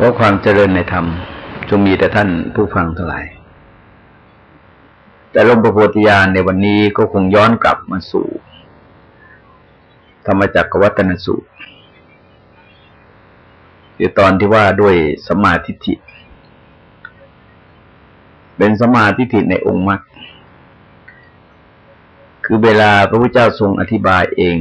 ขอความเจริญในธรรมจงมีแต่ท่านผู้ฟังทั้งหลาย แต่ลมประโพธิญาณในวันนี้ก็คงย้อนกลับมาสู่ ธรรมจักรวัตนสูตรคือตอนที่ว่าด้วยสมาธิิเป็นสมาธิิในองค์มรรคคือเวลาพระพุทธเจ้าทรงอธิบายเอง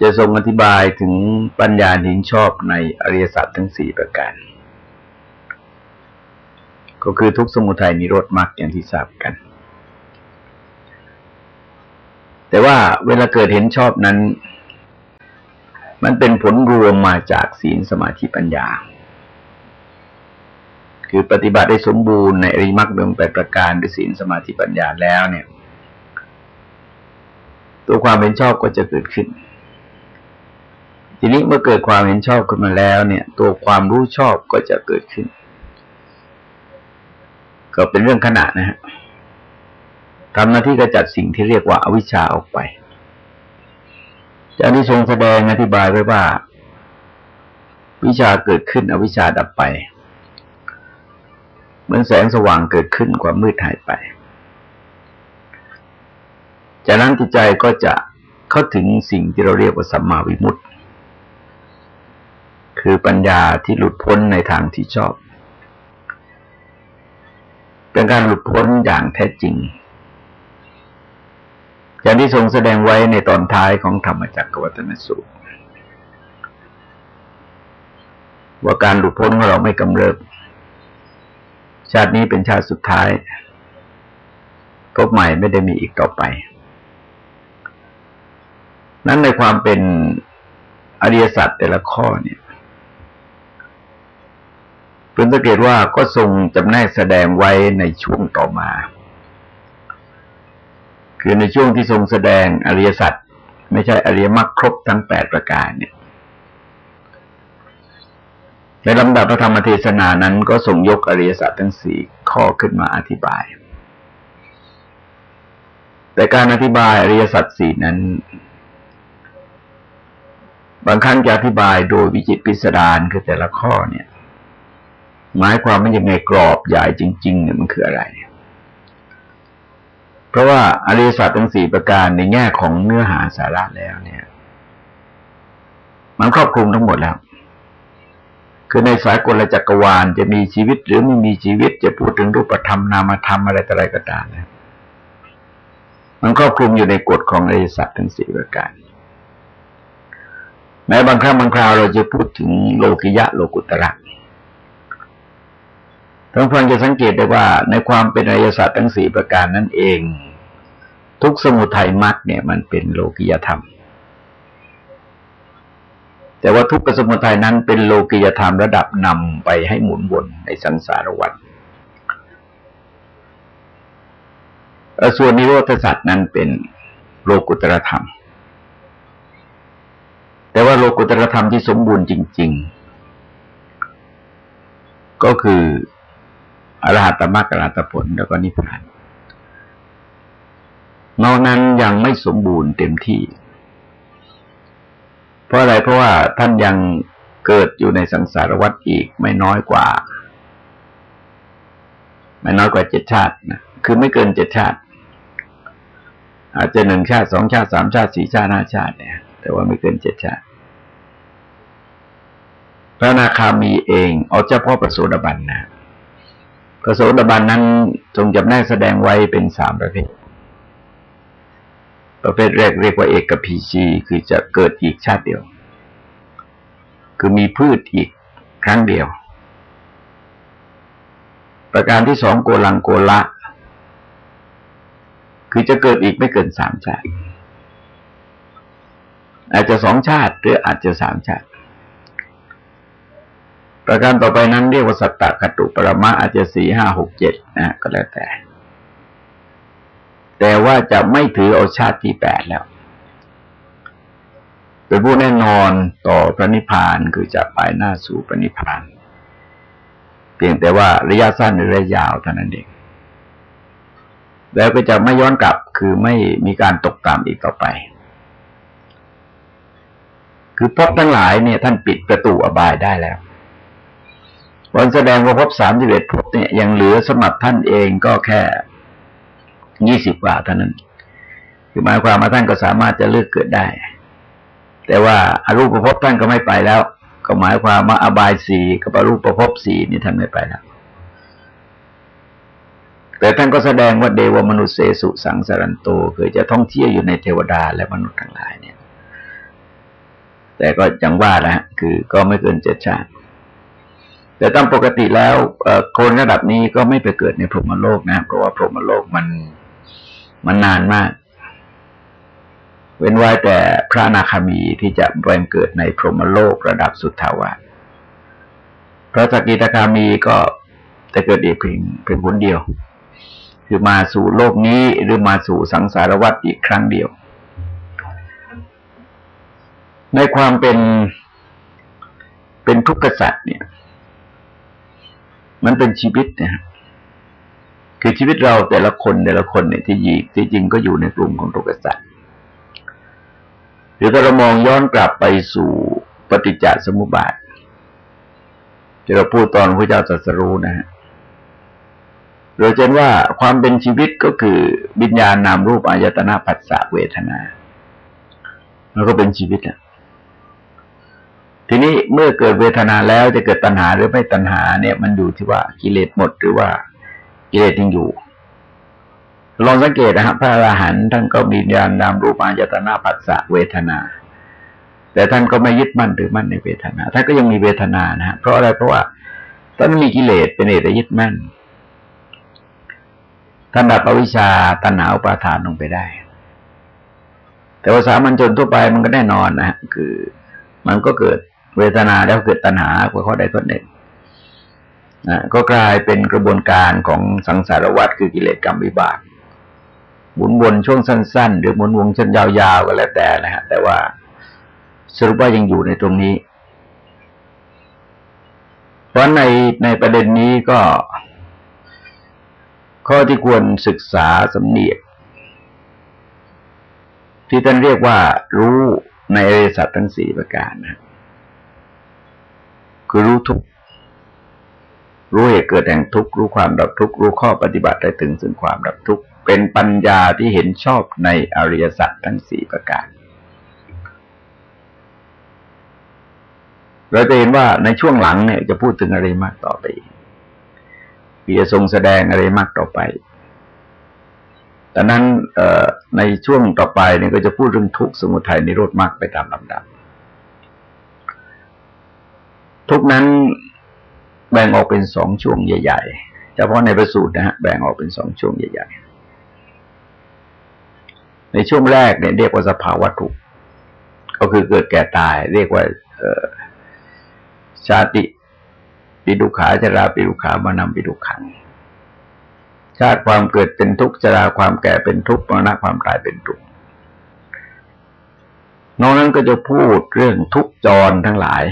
จะทรงอธิบายถึงปัญญาหินชอบในอริยสัจทั้งสี่ประการ ก็คือทุกสมุทัยนิโรธมรรคอย่างที่ทราบกัน แต่ว่าเวลาเกิดเห็นชอบนั้น มันเป็นผลรวมมาจากศีลสมาธิปัญญา คือปฏิบัติได้สมบูรณ์ในอริมักเดิมแปดประการด้วยศีลสมาธิปัญญาแล้วเนี่ย ตัวความเป็นชอบก็จะเกิดขึ้น ทีนี้เมื่อเกิดความเห็นชอบขึ้นมาแล้วเนี่ย ตัวความรู้ชอบก็จะเกิดขึ้น ก็เป็นเรื่องขณะนะฮะทำหน้าที่กระจัดสิ่งที่เรียกว่าอาวิชชาออกไปจากที่ทรงแสดงอธิบายไว้ว่า วิชาเกิดขึ้น อวิชชาดับไป เหมือนแสงสว่างเกิดขึ้นความมืดหายไป จากนั้นจิตใจก็จะเข้าถึงสิ่งที่เราเรียกว่าสัมมาวิมุตติ คือปัญญาที่หลุดพ้นในทางที่ชอบ เป็นการหลุดพ้นอย่างแท้จริง อย่างที่ทรงแสดงไว้ในตอนท้ายของธรรมจักรวัตนสูตร ว่าการหลุดพ้นของเราไม่กำเริบ ชาตินี้เป็นชาติสุดท้าย พบใหม่ไม่ได้มีอีกต่อไป นั้นในความเป็นอริยสัจแต่ละข้อเนี่ย พึงสังเกตว่าก็ทรงจำแนกแสดงไว้ในช่วงต่อมา คือในช่วงที่ทรงแสดงอริยสัจไม่ใช่อริยมรรคครบทั้งแปดประการเนี่ยในลำดับพระธรรมเทศนานั้นก็ทรงยกอริยสัจทั้งสี่ข้อขึ้นมาอธิบาย แต่การอธิบายอริยสัจสี่นั้น บางครั้งจะอธิบายโดยวิจิตพิสดารคือแต่ละข้อเนี่ย หมายความมันยังไงกรอบใหญ่จริงๆเนี่ยมันคืออะไร เพราะว่าอริยสัจทั้งสี่ประการในแง่ของเนื้อหาสาระแล้วเนี่ย มันครอบคลุมทั้งหมดแล้ว คือในสายกลจักรวาลจะมีชีวิตหรือไม่มีชีวิตจะพูดถึงรูปธรรมนามธรรมอะไรต่ออะไรก็ตามนะมันครอบคลุมอยู่ในกฎของอริยสัจทั้งสี่ประการแม้บางครั้งบางคราวเราจะพูดถึงโลกิยะโลกุตระ ท่านฟังจะสังเกตได้ว่าในความเป็นอริยสัจทั้งสี่ประการนั่นเอง ทุกสมุทัยมรรคเนี่ยมันเป็นโลกิยธรรม แต่ว่าทุกสมุทัยนั้นเป็นโลกิยธรรมระดับนำไปให้หมุนวนในสังสารวัฏส่วนนิโรธสัตว์นั้นเป็นโลกุตรธรรม แต่ว่าโลกุตรธรรมที่สมบูรณ์จริง ๆ ก็คือ อรหัตมรรคอรหัตผลแล้วก็นิพพานนอกนั้นยังไม่สมบูรณ์เต็มที่ เพราะอะไรเพราะว่าท่านยังเกิดอยู่ในสังสารวัฏอีกไม่น้อยกว่า ไม่น้อยกว่าเจ็ดชาตินะคือไม่เกินเจ็ดชาติ อาจจะหนึ่งชาติสองชาติสามชาติสี่ชาติห้าชาติเนี่ย แต่ว่าไม่เกินเจ็ดชาติ พระนาคามีเองเอาเฉพาะประโสดาบันนะ ระโสดาบันนั้นทรงจำแนกแสดงไว้เป็นสามประเภท ประเภทแรกเรียกว่าเอกพีชีคือจะเกิดอีกชาติเดียว คือมีพืชอีกครั้งเดียว ประการที่สองโกลังโกละ คือจะเกิดอีกไม่เกินสามชาติ อาจจะสองชาติหรืออาจจะสามชาติ ประการต่อไปนั้นเรียกว่าสัตตะคตุปรมะอาจจะสี่ห้าหกเจ็ดนะก็แล้วแต่ แต่ว่าจะไม่ถือเอาชาติที่แปดแล้ว เป็นผู้แน่นอนต่อพระนิพพานคือจะไปหน้าสู่พระนิพพาน เพียงแต่ว่าระยะสั้นหรือระยะยาวเท่านั้นเองแล้วก็จะไม่ย้อนกลับคือไม่มีการตกต่ำอีกต่อไป คือพบทั้งหลายเนี่ยท่านปิดประตูอบายได้แล้ว วันแสดงว่าพบสามสิบเอ็ดพบเนี่ยยังเหลือสำหรับท่านเองก็แค่ยี่สิบกว่าเท่านั้น คือหมายความว่าท่านก็สามารถจะเลือกเกิดได้ แต่ว่าอารูปภพท่านก็ไม่ไปแล้ว ก็หมายความว่าอบายสีกับอรูปภพสีนี่ท่านไม่ไปแล้ว แต่ท่านก็แสดงว่าเดวมนุษย์เสสุสังสารันโตคือจะท่องเที่ยวอยู่ในเทวดาและมนุษย์ทั้งหลายเนี่ย แต่ก็จังว่านะคือก็ไม่เกินเจ็ดชาติ แต่ตามปกติแล้วคนระดับนี้ก็ไม่ไปเกิดในพรหมโลกนะเพราะว่าพรหมโลกมันมันนานมาก เว้นไว้แต่พระนาคามีที่จะแปลงเกิดในพรหมโลกระดับสุดทาวาพระสกิตาคามีก็จะเกิดเอกเพียงเพียงคนเดียว คือมาสู่โลกนี้หรือมาสู่สังสารวัฏอีกครั้งเดียว ในความเป็นเป็นทุกข์กษัตริย์เนี่ย มันเป็นชีวิตเนี่ยคือชีวิตเราแต่ละคนแต่ละคนเนี่ยที่ยีที่จริงก็อยู่ในกลุ่มของทุกสัตว์หรือถ้าเรามองย้อนกลับไปสู่ปฏิจจสมุปบาทที่เราพูดตอนพระเจ้าตรัสรู้นะฮะเราเห็นว่าความเป็นชีวิตก็คือวิญญาณนามรูปอายตนะปัสสะเวทนา แล้วก็เป็นชีวิตอะ ทีนี้เมื่อเกิดเวทนาแล้วจะเกิดตัณหาหรือไม่ตัณหาเนี่ย มันอยู่ที่ว่ากิเลสหมดหรือว่ากิเลสยังอยู่ ลองสังเกตนะครับพระอรหันต์ท่านก็มีญาณนามรูปอายตนาปัสสะเวทนา แต่ท่านก็ไม่ยึดมั่นหรือมั่นในเวทนาท่านก็ยังมีเวทนานะฮะเพราะอะไรเพราะว่าท่านมีกิเลสเป็นเหตุยึดมั่นท่านดับอวิชชาตัณหาอุปาทานลงไปได้ แต่ว่าสามัญชนทั่วไปมันก็แน่นอนนะคือ มันก็เกิด เวทนาแล้วเกิดตัณหาข้อใดข้อหนึ่งนะก็กลายเป็นกระบวนการของสังสารวัฏคือกิเลสกรรมวิบาก หมุนวนช่วงสั้น ๆ หรือหมุนวงชั้นยาวๆก็แล้วแต่นะฮะแต่ว่าสรุปว่ายังอยู่ในตรงนี้ เพราะในในประเด็นนี้ก็ ข้อที่ควรศึกษาสำเนียกที่ท่านเรียกว่ารู้ในอริสัตทั้งสี่ประการนะ คือรู้ทุกรู้เหตุเกิดแห่งทุกรู้ความดับทุกรู้ข้อปฏิบัติได้ถึงซึ่งความดับทุกเป็นปัญญาที่เห็นชอบในอริยสัจทั้งสี่ประการเราจะเห็นว่าในช่วงหลังเนี่ยจะพูดถึงอะไรมากต่อไปพีจะทรงแสดงอะไรมากต่อไปแต่นั้นในช่วงต่อไปเนี่ยก็จะพูดเรื่องทุกข์สมุทัยนิโรธมากไปตามลำดับ ทุกนั้นแบ่งออกเป็นสองช่วงใหญ่ๆ เฉพาะในประสูตรนะฮะแบ่งออกเป็นสองช่วงใหญ่ ๆ ในช่วงแรกเนี่ยเรียกว่าสภาวะทุกก็คือเกิดแก่ตาย เรียกว่าชาติปิดุขาจราปิดุขามานำปิดุขังชาติความเกิดเป็นทุกข์จราความแก่เป็นทุกข์มรณะความตายเป็นทุกข์นอกนั้นก็จะพูดเรื่องทุกจรทั้งหลาย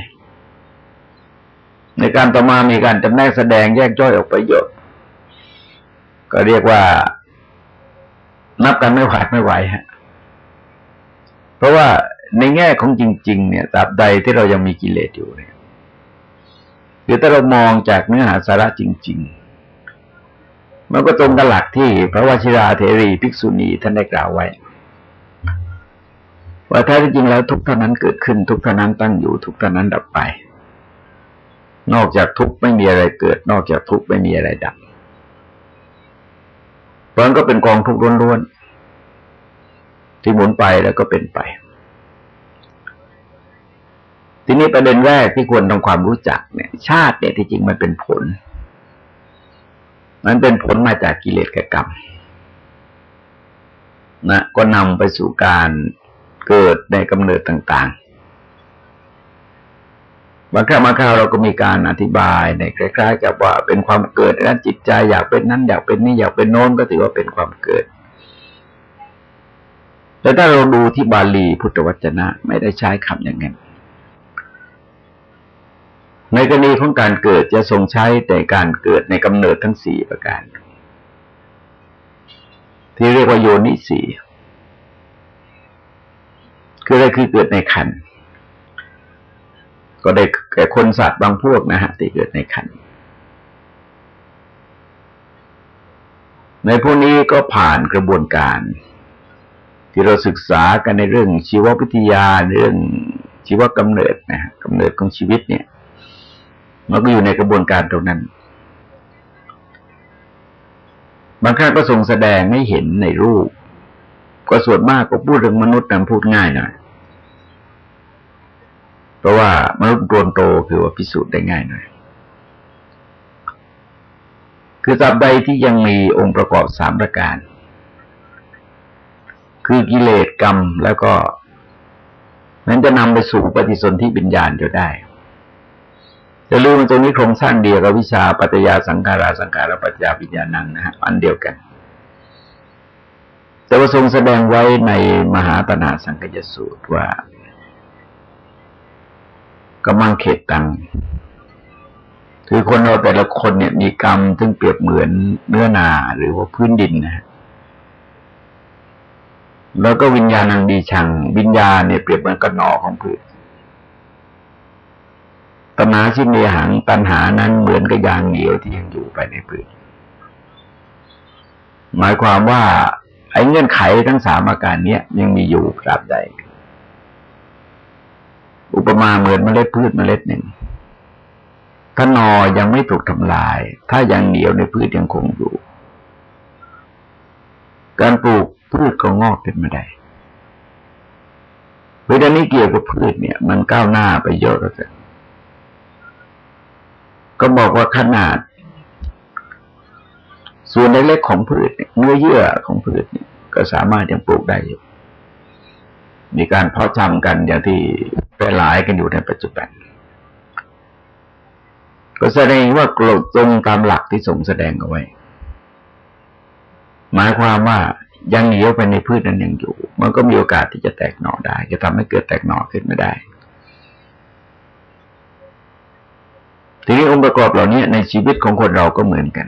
ในการต่อมามีการจำแนกแสดงแยกย่อยออกไปเยอะก็เรียกว่า นับกันไม่หวาดไม่ไหวฮะ เพราะว่าในแง่ของจริง ๆ เนี่ยตราบใดที่เรายังมีกิเลสอยู่เนี่ยหรือถ้าเรามองจากเนื้อหาสาระจริง ๆ มันก็ตรงกับหลักที่พระวชิราเทรีภิกษุณีท่านได้กล่าวไว้ ว่าแท้จริงแล้วทุกท่านั้นเกิดขึ้น ทุกท่านั้นตั้งอยู่ ทุกท่านั้นดับไป นอกจากทุกข์ไม่มีอะไรเกิด นอกจากทุกข์ไม่มีอะไรดับเพราะนั้นก็เป็นกองทุกข์ล้วนๆที่หมุนไปแล้วก็เป็นไป ทีนี้ประเด็นแรกที่ควรทำความรู้จักเนี่ย ชาติเนี่ยที่จริงมันเป็นผล มันเป็นผลมาจากกิเลสกรรมนะก็นำไปสู่การเกิดในกำเนิดต่าง ๆ บางครั้งบางคราวเราก็มีการอธิบายในคล้าย ๆ กับว่าเป็นความเกิดนั้นจิตใจอยากเป็นนั้น อยากเป็นนี่อยากเป็นโน้นก็ถือว่าเป็นความเกิด แต่ถ้าเราดูที่บาลีพุทธวจนะ ไม่ได้ใช้คำอย่างนั้นในกรณีของการเกิดจะทรงใช้แต่การเกิดในกำเนิดทั้งสี่ประการ ที่เรียกว่าโยนิสีคืออะไรคือเกิดในขันธ ก็ได้แก่คนสัตว์บางพวกนะฮะที่เกิดในขันในพวกนี้ก็ผ่านกระบวนการ ที่เราศึกษากันในเรื่องชีววิทยาเรื่องชีวกำเนิดนะฮะกำเนิดของชีวิตเนี่ย มันก็อยู่ในกระบวนการตรงนั้น บางครั้งก็ทรงแสดงให้เห็นในรูป ก็ส่วนมากก็พูดเรื่องมนุษย์นั้นพูดง่ายหน่อย ราะว่ามนุษย์โนโตคือว่าพิสูจน์ได้ง่ายหน่อย คือสับใดที่ยังมีองค์ประกอบสามประการ คือกิเลสกรรมแล้วก็นั้นจะนำไปสู่ปฏิสนธิวิญญาณจะได้จะรู้มันตรงนี้โครงสร้างเดียวกับวิชาปัจจยาสังขาราสังขารปัจจยาวิญญาณังนะฮะอันเดียวกัน แต่ว่าทรงแสดงไว้ในมหาตนาสังกยสูตรว่า กำลังเขตตังคือคนเราแต่ละคนเนี่ยมีกรรมซึ่งเปรียบเหมือนเนื้อนาหรือว่าพื้นดินนะแล้วก็วิญญาณังดีชัง วิญญาณเนี่ยเปรียบเหมือนกระหนอของพืชตัณหาชินเนหังตัณหานั้นเหมือนกับยางเหนียวที่ยังอยู่ไปในพืชหมายความว่า ไอ้เงื่อนไขทั้งสามอาการเนี้ยยังมีอยู่ตราบใด อุปมาเหมือนเมล็ดพืชเมล็ดหนึ่ง ถ้านอยังไม่ถูกทำลาย ถ้ายังเหนียวในพืชยังคงอยู่ การปลูกพืชก็งอกขึ้นมาได้เวลานี้เกี่ยวกับพืชเนี่ย มันก้าวหน้าไปเยอะแล้วก็บอกว่าขนาด ส่วนเล็กๆของพืชเนื้อเยื่อของพืชเนี่ย ก็สามารถยังปลูกได้อยู่ มีการเพาะชำกันอย่างที่แพร่หลายกันอยู่ในปัจจุบัน ก็แสดงว่ากลดตรงตามหลักที่ทรงแสดงเอาไว้ หมายความว่ายังเหนียวไปในพืชนั้นยังอยู่ มันก็มีโอกาสที่จะแตกหน่อได้ จะทำให้เกิดแตกหน่อขึ้นไม่ได้ ทีนี้องค์ประกอบเหล่านี้ในชีวิตของคนเราก็เหมือนกัน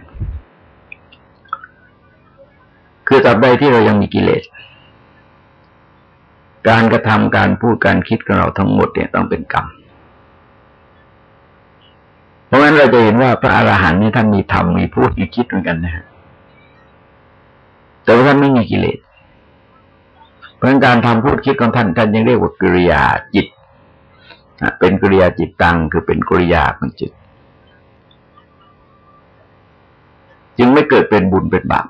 คือตราบใดที่เรายังมีกิเลส การกระทำการพูดการคิดของเราทั้งหมดเนี่ยต้องเป็นกรรม เพราะฉะนั้นเราจะเห็นว่าพระอรหันต์นี่ท่านมีธรรมมีพูดมีคิดเหมือนกันนะฮะแต่ว่าท่านไม่มีกิเลส เพราะการทำพูดคิดของท่านท่านยังเรียกว่ากิริยาจิตเป็นกิริยาจิตตังคือเป็นกิริยาของจิต จึงไม่เกิดเป็นบุญเป็นบาป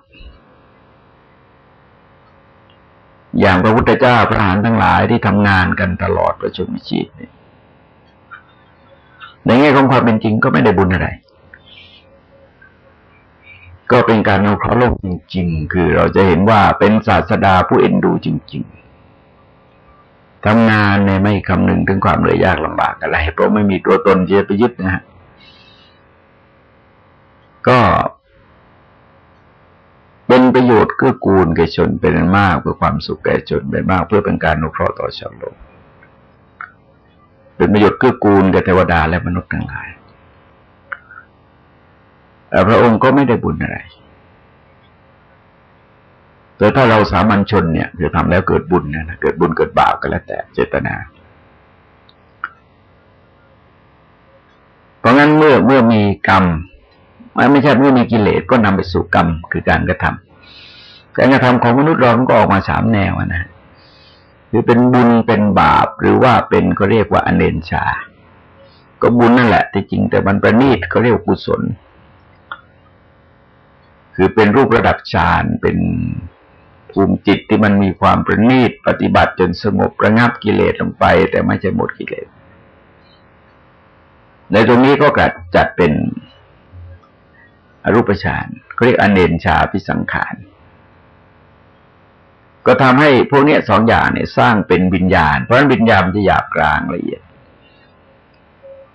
อย่างพระพุทธเจ้าพระหานทั้งหลายที่ทำงานกันตลอดประชุมชีพเนี่ยในแง่ของความเป็นจริงก็ไม่ได้บุญอะไร ก็เป็นการเอาเขาลงจริง ๆ คือเราจะเห็นว่าเป็นศาสดาผู้เอ็นดูจริง ๆทำงานในไม่คำนึงถึงความเหนื่อยยากลำบากอะไร เพราะไม่มีตัวตนจะไปยึดนะฮะก็ เป็นประโยชน์เกื้อกูลแก่ชนเป็นมาก เพื่อความสุขแก่ชนเป็นมาก เพื่อเป็นการนุเคราะห์ต่อชาวโลก เป็นประโยชน์เกื้อกูลแก่เทวดาและมนุษย์ทั้งหลายแต่พระองค์ก็ไม่ได้บุญอะไร แต่ถ้าเราสามัญชนเนี่ยคือทำแล้วเกิดบุญนะเกิดบุญเกิดบาปก็แล้วแต่เจตนา เพราะงั้นเมื่อเมื่อมีกรรม ไม่ใช่เมื่อมีกิเลสก็นำไปสู่กรรมคือการกระทำการกระทำของมนุษย์เราก็ออกมาสามแนวนะคือเป็นบุญเป็นบาปหรือว่าเป็นก็เรียกว่าอเนนชา ก็บุญนั่นแหละที่จริงแต่มันประณีตเขาเรียกกุศล คือเป็นรูประดับฌานเป็นภูมิจิตที่มันมีความประณีตปฏิบัติจนสงบระงับกิเลสลงไป แต่ไม่ใช่หมดกิเลสในตรงนี้ก็กัดจัดเป็น อรูปฌานเขาเรียกอเนนชาพิสังขารก็ทำให้พวกนี้สองอย่างเนี่ยสร้างเป็นวิญญาณ เพราะฉะนั้นวิญญาณจะหยาบกลางละเอียด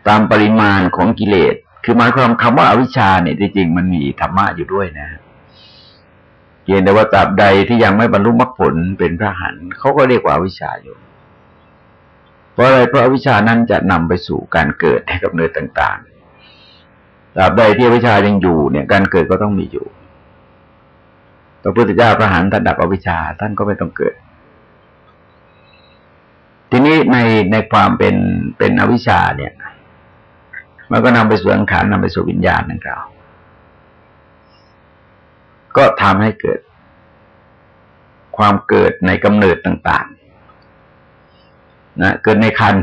ตามปริมาณของกิเลส คือหมายความคำว่าอาวิชชาเนี่ยจริงๆมันมีธรรมะอยู่ด้วยนะเกียนแต่ว่าตราบใดที่ยังไม่บรรลุมรรคผลเป็นพระหันเขาก็เรียกว่าอวิชชาอยู่ เพราะอะไรเพราะอวิชชานั้นจะนำไปสู่การเกิดให้กับเนื้อต่าง ๆ ตราบใดที่วิชายังอยู่เนี่ย การเกิดก็ต้องมีอยู่พระพุทธเจ้าพระหันท่านดับอวิชชาท่านก็ไม่ต้องเกิด ทีนี้ในในความเป็นเป็นอวิชชาเนี่ย มันก็นำไปสู่สังขารนำไปสู่วิญญาณนั่นกล่าวก็ทำให้เกิด ความเกิดในกำเนิดต่าง ๆ นะ เกิดในคัน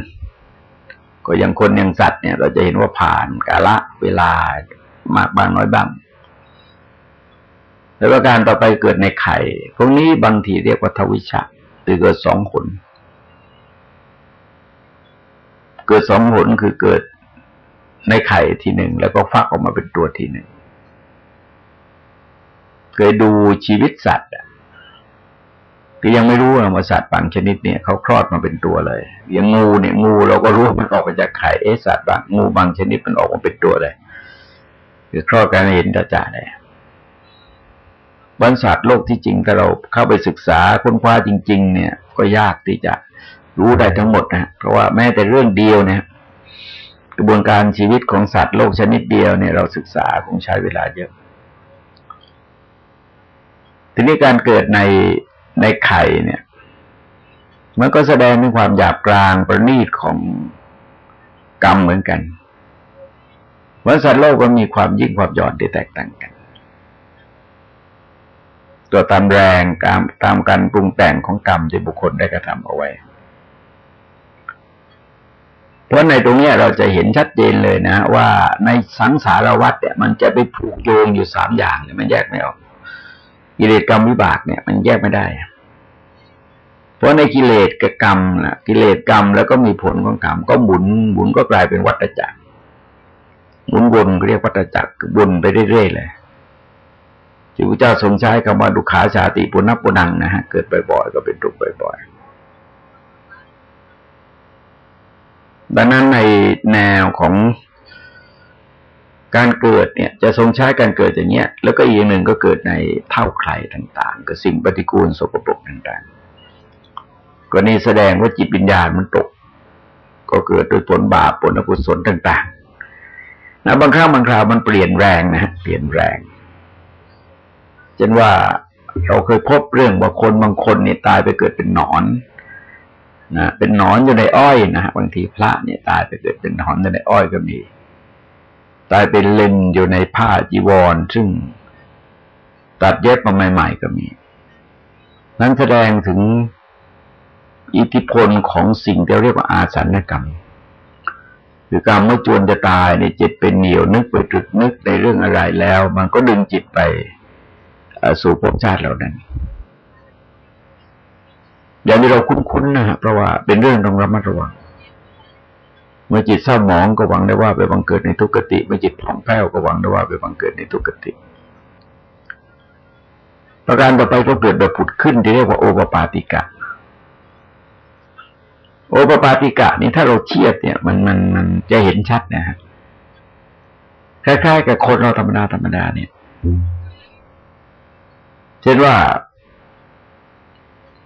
ก็อย่างคนอย่างสัตว์เนี่ย เราจะเห็นว่าผ่านกาละเวลามากบางน้อยบ้าง แล้วการต่อไปเกิดในไข่ พวกนี้บางทีเรียกว่าทวิชาคือเกิดสองคนเกิดสองผลคือเกิดในไข่ทีหนึ่งแล้วก็ฟักออกมาเป็นตัวทีหนึ่งเคยดูชีวิตสัตว์ ก็ยังไม่รู้ว่าสัตว์บางชนิดเนี่ยเขาคลอดมาเป็นตัวเลย อย่างงูเนี่ยงูเราก็รู้มันออกมาจากไข่เอสัตว์บางงูบางชนิดมันออกมาเป็นตัวเลยคือคลอดกันเห็นตาจ่าเลยบรรษัทโลกที่จริงถ้าเราเข้าไปศึกษาค้นคว้าจริง ๆ เนี่ย ก็ยากที่จะรู้ได้ทั้งหมดนะเพราะว่าแม้แต่เรื่องเดียวเนี่ยกระบวนการชีวิตของสัตว์โลกชนิดเดียวเนี่ยเราศึกษาคงใช้เวลาเยอะ ทีนี้การเกิดใน ในไข่เนี่ย มันก็แสดงถึงความหยาบกลางประณีตของกรรมเหมือนกันว่าสัตว์โลกก็มีความยิ่งความหย่อนที่แตกต่างกัน ตัวตามแรงตามตามการปรุงแต่งของกรรมที่บุคคลได้กระทำเอาไว้ เพราะในตรงนี้เราจะเห็นชัดเจนเลยนะ ว่าในสังสารวัฏเนี่ย มันจะไปผูกโยงอยู่สามอย่างเนี่ยมันแยกไม่ออกกิเลสกรรมวิบากเนี่ย มันแยกไม่ได้ เพราะในกิเลสกับกรรมนะกิเลสกรรมแล้วก็มีผลของกรรมก็หมุนหมุนก็กลายเป็นวัฏจักรหมุนวนเรียกวัฏจักรวนไปเรื่อยๆเลยที่พระเจ้าทรงใช้คำว่าดุขาชาติปุณปุนังนะฮะเกิดบ่อยๆก็เป็นทุกข์บ่อยๆดังนั้นในแนวของการเกิดเนี่ย จะทรงใช้การเกิดอย่างเงี้ย แล้วก็อีกหนึ่งก็เกิดในเท่าใครต่าง ๆ กับสิ่งปฏิกูลสกปรกต่างๆ ก็นี่แสดงว่าจิตวิญญาณมันตก ก็เกิดโดยผลบาปผลอกุศลต่างๆนะบางครั้งบางคราวมันเปลี่ยนแรงนะเปลี่ยนแรงช่นว่าเราเคยพบเรื่องว่าคนบางคนเนี่ยตายไปเกิดเป็นหนอนนะเป็นหนอนอยู่ในอ้อยนะบางทีพระเนี่ยตายไปเกิดเป็นหนอนอยู่ในอ้อยก็มี ตายเป็นเลนอยู่ในผ้าจีวร ซึ่งตัดเย็บมาใหม่ ๆ ก็มี นั้นแสดงถึง อิทธิพลของสิ่งที่เรียกว่าอาสันกรรม คือกรรมเมื่อจวนจะตายในจิตเป็นเหนียวนึกไปตรึกนึกในเรื่องอะไรแล้ว มันก็ดึงจิตไปสู่ภพชาติเหล่านั้นอย่างที่เราคุ้นๆนะฮะเพราะว่าเป็นเรื่องต้องระมัดระวัง เมื่อจิตเศร้าหมองก็หวังได้ว่าไปบังเกิดในทุกขติ เมื่อจิตผ่องแผ้วก็หวังได้ว่าไปบังเกิดในทุกขติ ประการต่อไปก็เกิดแบบผุดขึ้นที่เรียกว่าโอปปาติกะ โอปปาติกะนี่ถ้าเราเทียบเนี่ย มันมันมันจะเห็นชัดนะฮะคล้ายๆกับคนเราธรรมดาธรรมดาเนี่ยเช่นว่า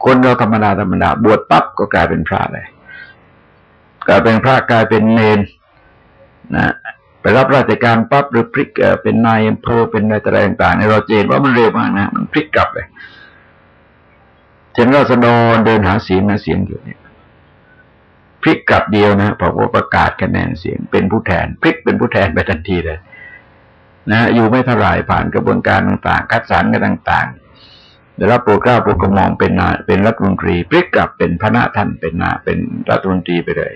คนเราธรรมดาธรรมดา บวชปั๊บก็กลายเป็นพระเลยกลายเป็นพระกลายเป็นเนนนะไปรับราชการปั๊บหรือพลิกเป็นนายอำเภอเป็นนายตะไรต่างๆในเราเจนว่ามันเร็วมากนะมันพลิกกลับเลยเช่นราษฎรเดินหาเสียงหาเสียงอยู่เนี่ย พลิกกลับเดียวนะพอว่าประกาศคะแนนเสียงเป็นผู้แทนพลิกเป็นผู้แทนไปทันทีเลยนะอยู่ไม่เท่าไรผ่านกระบวนการต่างๆ คัดสรรกันต่างๆได้รับโปรดเกล้าโปรดกระมอมเป็นนาเป็นรัฐมนตรีพลิกกลับเป็นพระนาท่านเป็นนาเป็นรัฐมนตรีไปเลย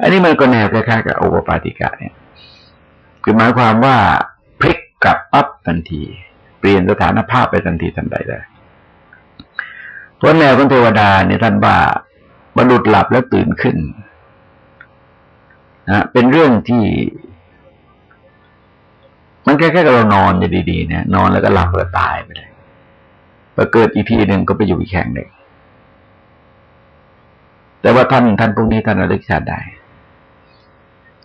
อันนี้มันก็แนวคล้ายๆกับโอปปาติกะเนี่ยคือหมายความว่าพลิกกลับปั๊บทันที เปลี่ยนสถานภาพไปทันทีทันใดได้เพราะแนวของเทวดาเนี่ยท่านว่า บรรลุหลับแล้วตื่นขึ้นนะเป็นเรื่องที่ มันแค่แค่เรานอนอยู่ดีๆเนี่ยนอนแล้วก็หลับแล้วตายไปเลยพอเกิดอีกทีหนึ่งก็ไปอยู่อีกแห่งหนึ่งแต่ว่าท่านท่านพวกนี้ท่านระลึกชาติได้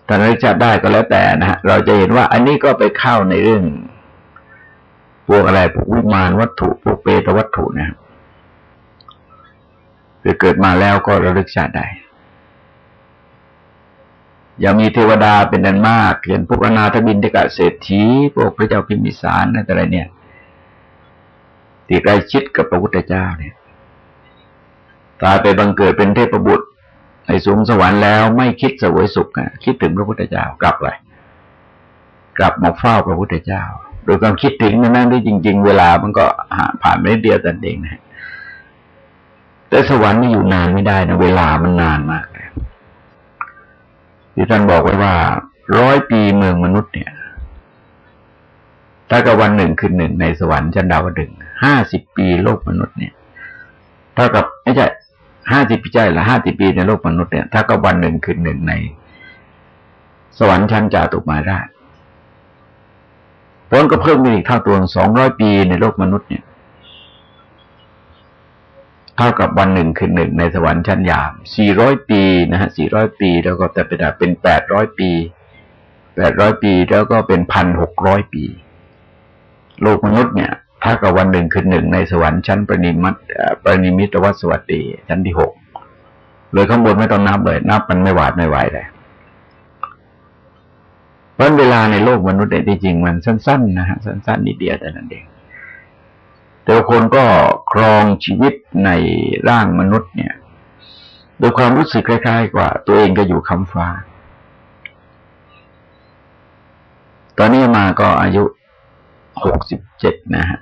ท่านระลึกชาติได้ก็แล้วแต่นะฮะเราจะเห็นว่า อันนี้ก็ไปเข้าในเรื่องพวกอะไรพวกวิมานวัตถุพวกเปตวัตถุนะคื อเกิดมาแล้วก็ระลึกชาติได้ยังมีเทวดาเป็นนันมากเห็นพวกอนาถบินเดกะเศรษฐีพวกพระเจ้าพิมพิสารอะไรเนี่ยที่ใกล้ชิดกับพระพุทธเจ้าเนี่ยตายไปบังเกิดเป็นเทพบุตรในสูงสวรรค์แล้วไม่คิดสวยสุขนะคิดถึงพระพุทธเจ้ากลับเลยกลับมาเฝ้าพระพุทธเจ้า โดยความคิดถึงนั่นได้จริง ๆ เวลามันก็ผ่านไม่เดียวแต่เองนะ แต่สวรรค์ไม่อยู่นานไม่ได้นะเวลามันนานมากเลยที่ท่านบอกไว้ว่า ร้อยปีเมืองมนุษย์เนี่ย ถ้ากับวันหนึ่งคือหนึ่งในสวรรค์ชั้นดาวดึงห้าสิบปีโลกมนุษย์เนี่ยเท่ากับไม่ใช่ห้าสิบปีใช่ละห้าสิบปีในโลกมนุษย์เนี่ย ถ้ากับวันหนึ่งคือหนึ่งใน สวรรค์ชั้นจาตุมาราชผลก็เพิ่มอีกเท่าตัวสองร้อยปีในโลกมนุษย์เนี่ย เท่ากับวันหนึ่งคือหนึ่งในสวรรค์ชั้นยามสี่ร้อยปีนะฮะสี่ร้อยปีแล้วก็แต่เป็นเป็นแปดร้อยปีแปดร้อยปีแล้วก็เป็นพันหกร้อยปี โลกมนุษย์เนี่ยถ้ากับวันหนึ่งคือหนึ่งในสวรรค์ชั้นปรินิมัตปรินิมิตวัสวัสดีชั้นที่หกเลยข้างบนไม่ต้องนับเลย นับมันไม่หวาดไม่ไหวเลยเพราะเวลาในโลกมนุษย์เนี่ยจริงมันสั้น ๆ นะฮะสั้น ๆนิดเดียวแต่นั้นเอง แต่คนก็ครองชีวิตในร่างมนุษย์เนี่ยโดยความรู้สึกคล้ายๆกว่า ตัวเองก็อยู่คำฟ้า ตอนนี้มาก็อายุหกสิบเจ็ดนะฮะ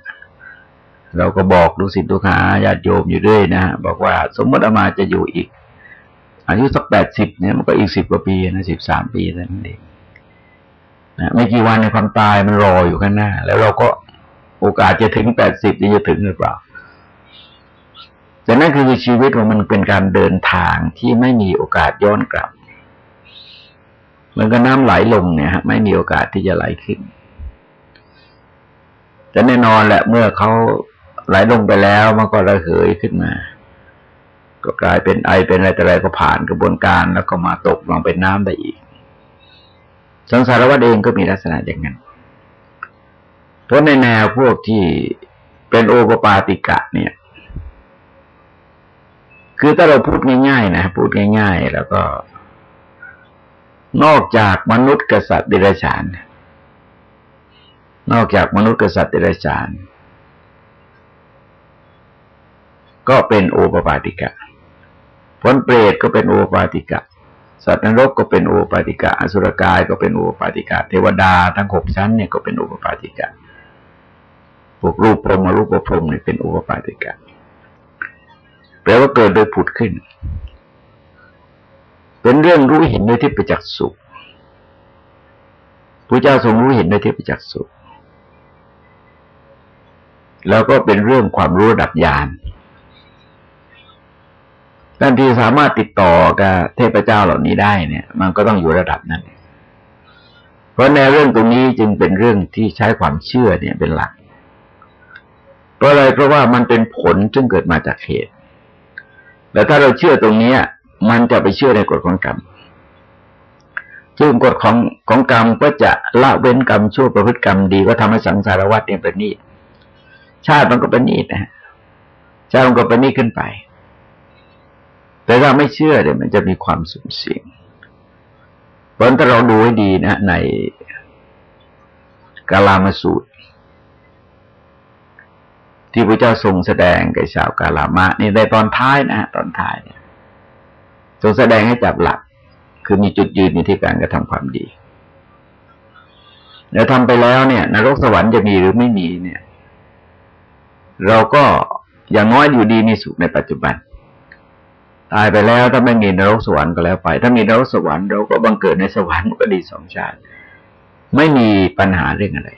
เราก็บอกลูกศิษย์ลูกหาญาติโยมอยู่เรื่อยนะฮะบอกว่า สมมติอามาจะอยู่อีก อายุสักแปดสิบเนี่ยมันก็อีกสิบกว่าปีนะสิบสามปีนั้นเองนะไม่กี่วันในความตายมันรออยู่ข้างหน้า แล้วเราก็ โอกาสจะถึงแปดสิบจะถึงหรือเปล่าแต่นั่นคือชีวิตของมันเป็นการเดินทางที่ไม่มีโอกาสย้อนกลับเหมือนกับน้ำไหลลงเนี่ยฮะไม่มีโอกาสที่จะไหลขึ้น แต่แน่นอนแหละเมื่อเขาไหลลงไปแล้วมันก็ระเหยขึ้นมา ก็กลายเป็นไอเป็นอะไรแต่อะไรก็ผ่านกระบวนการแล้วก็มาตกลงเป็นน้ำได้อีก สังสารวัฏเองก็มีลักษณะอย่างนั้น เพราะในแนวพวกที่เป็นโอปปาติกะเนี่ย คือถ้าเราพูดง่ายๆนะพูดง่าย ๆ แล้วก็ นอกจากมนุษย์กษัตริย์เดรัจฉาน นอกจากมนุษย์กษัตริย์เดรัจฉาน ก็เป็นโอปปาติกะพวกเปรตก็เป็นโอปปาติกะ สัตว์นรกก็เป็นโอปปาติกะ อสุรกายก็เป็นโอปปาติกะ เทวดาทั้งหกชั้นเนี่ยก็เป็นโอปปาติกะ พวกรูปพรหมรูปพรหมเนี่ยเป็นโอปปาติกะแปลว่าเกิดโดยผุดขึ้น เป็นเรื่องรู้เห็นโดยที่ประจักษ์สุขพระเจ้าทรงรู้เห็นโดยที่ประจักษ์สุขแล้วก็เป็นเรื่องความรู้ระดับญาณการที่สามารถติดต่อกับเทพเจ้าเหล่านี้ได้เนี่ย มันก็ต้องอยู่ระดับนั้น เพราะในเรื่องตรงนี้จึงเป็นเรื่องที่ใช้ความเชื่อเนี่ยเป็นหลัก เพราะอะไรเพราะว่ามันเป็นผลซึ่งเกิดมาจากเหตุแล้วถ้าเราเชื่อตรงนี้มันจะไปเชื่อในกฎของกรรมซึ่งกฎของของกรรมก็จะละเว้นกรรมชั่วประพฤติกรรมดีก็ทำให้สังสารวัฏเนี่ยเป็นนิดชาติมันก็เป็นนิดนะชาติมันก็เป็นนิดขึ้นไป แต่ถ้าไม่เชื่อเนี่ยมันจะมีความสุ่มเสี่ยงเพราะถ้าเราดูให้ดีนะ ในกาลามสูตร ที่พระเจ้าทรงแสดงแก่ชาวกาลามะนี่ในตอนท้ายนะตอนท้ายเนี่ยทรงแสดงให้จับหลัก คือมีจุดยืนในที่การกระทำความดีแล้วทำไปแล้วเนี่ยนรกสวรรค์จะมีหรือไม่มีเนี่ย เราก็อย่างน้อยอยู่ดีมีสุขในปัจจุบัน ตายไปแล้วถ้าไม่มีนรกสวรรค์ก็แล้วไป ถ้ามีนรกสวรรค์เราก็บังเกิดในสวรรค์ก็ดีสองชาติ ไม่มีปัญหาเรื่องอะไร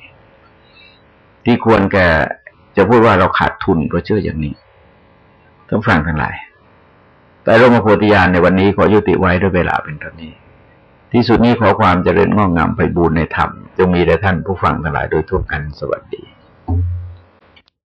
ที่ควรแก่ จะพูดว่าเราขาดทุนเพราะเชื่ออย่างนี้ต้องฟังทั้งหลาย แต่ร่มโพธิญาณในวันนี้ขอยุติไว้ด้วยเวลาเป็นเท่านี้ ที่สุดนี้ขอความเจริญงอกงามไปบูรณนธรรมจงมีแด่ท่านผู้ฟังทั้งหลายโดยทั่วกันสวัสดี